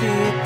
to